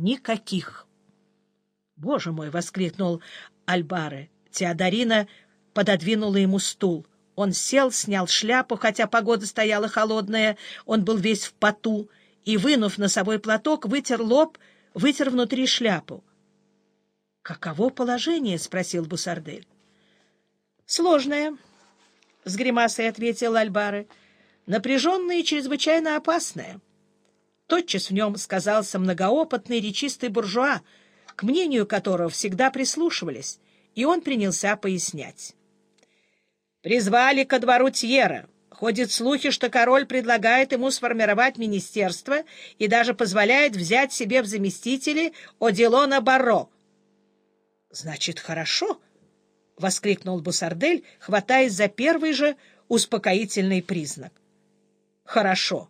никаких. «Боже мой!» — воскликнул Альбаре. Теодорина пододвинула ему стул. Он сел, снял шляпу, хотя погода стояла холодная, он был весь в поту, и, вынув носовой платок, вытер лоб, вытер внутри шляпу. — Каково положение? — спросил Бусардель. — Сложное, — с гримасой ответил Альбары. — Напряженное и чрезвычайно опасное. Тотчас в нем сказался многоопытный речистый буржуа, к мнению которого всегда прислушивались, и он принялся пояснять. «Призвали ко двору Тьера. Ходят слухи, что король предлагает ему сформировать министерство и даже позволяет взять себе в заместители Оделона Барро». «Значит, хорошо», — воскликнул Бусардель, хватаясь за первый же успокоительный признак. «Хорошо.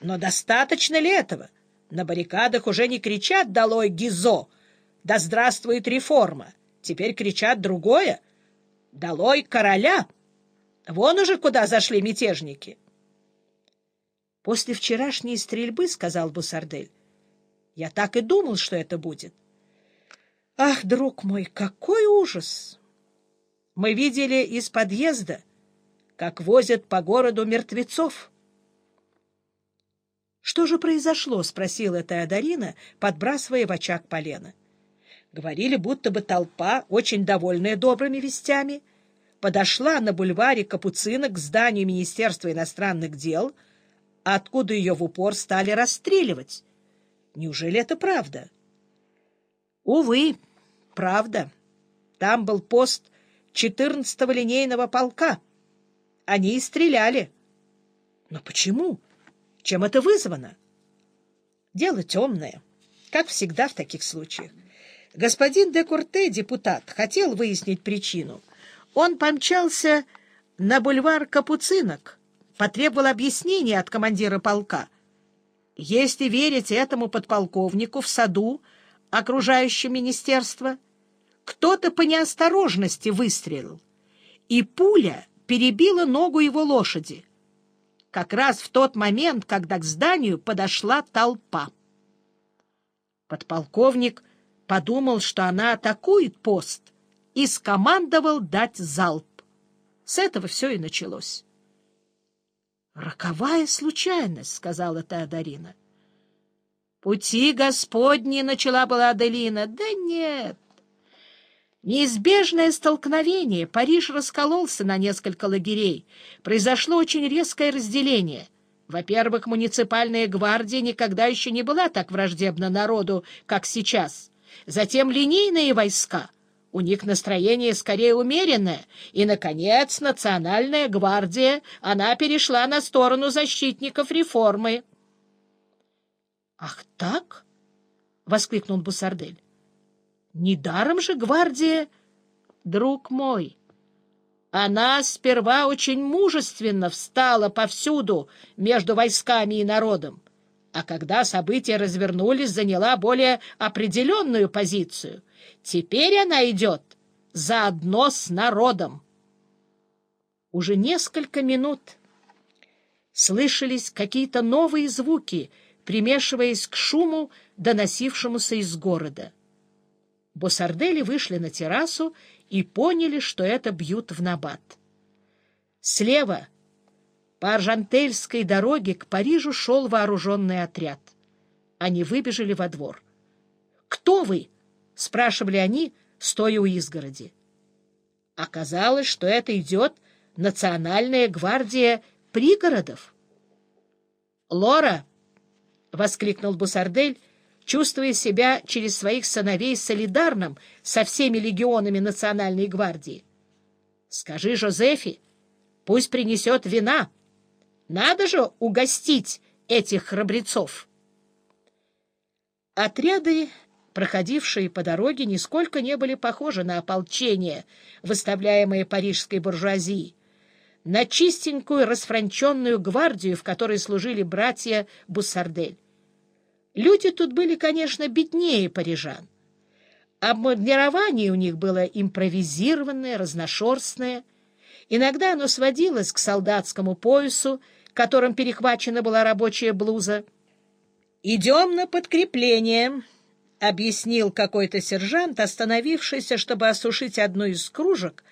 Но достаточно ли этого? На баррикадах уже не кричат «Долой Гизо!» Да здравствует реформа! Теперь кричат другое. Долой короля! Вон уже куда зашли мятежники. После вчерашней стрельбы, — сказал Бусардель, — я так и думал, что это будет. Ах, друг мой, какой ужас! Мы видели из подъезда, как возят по городу мертвецов. — Что же произошло? — спросила Теодорина, подбрасывая в очаг полено. Говорили, будто бы толпа, очень довольная добрыми вестями, подошла на бульваре Капуцина к зданию Министерства иностранных дел, откуда ее в упор стали расстреливать. Неужели это правда? Увы, правда. Там был пост 14-го линейного полка. Они и стреляли. Но почему? Чем это вызвано? Дело темное, как всегда в таких случаях. Господин де Курте, депутат, хотел выяснить причину. Он помчался на бульвар Капуцинок, потребовал объяснения от командира полка. Если верить этому подполковнику в саду, окружающем министерство, кто-то по неосторожности выстрелил, и пуля перебила ногу его лошади, как раз в тот момент, когда к зданию подошла толпа. Подполковник подумал, что она атакует пост, и скомандовал дать залп. С этого все и началось. «Роковая случайность», — сказала Теодорина. «Пути Господни», — начала была Аделина. «Да нет». Неизбежное столкновение. Париж раскололся на несколько лагерей. Произошло очень резкое разделение. Во-первых, муниципальная гвардия никогда еще не была так враждебна народу, как сейчас — затем линейные войска. У них настроение скорее умеренное. И, наконец, национальная гвардия, она перешла на сторону защитников реформы. — Ах так? — воскликнул Бусардель. — Недаром же гвардия... Друг мой, она сперва очень мужественно встала повсюду между войсками и народом а когда события развернулись, заняла более определенную позицию. Теперь она идет заодно с народом. Уже несколько минут слышались какие-то новые звуки, примешиваясь к шуму, доносившемуся из города. Босардели вышли на террасу и поняли, что это бьют в набат. Слева — по Аржантельской дороге к Парижу шел вооруженный отряд. Они выбежали во двор. «Кто вы?» — спрашивали они, стоя у изгороди. Оказалось, что это идет Национальная гвардия пригородов. «Лора!» — воскликнул Бусардель, чувствуя себя через своих сыновей солидарным со всеми легионами Национальной гвардии. «Скажи Жозефи, пусть принесет вина». Надо же угостить этих храбрецов. Отряды, проходившие по дороге, нисколько не были похожи на ополчение, выставляемое парижской буржуазией, на чистенькую расфранченную гвардию, в которой служили братья Буссардель. Люди тут были, конечно, беднее парижан. Обмундирование у них было импровизированное, разношерстное. Иногда оно сводилось к солдатскому поясу, которым перехвачена была рабочая блуза. «Идем на подкрепление», — объяснил какой-то сержант, остановившийся, чтобы осушить одну из кружек,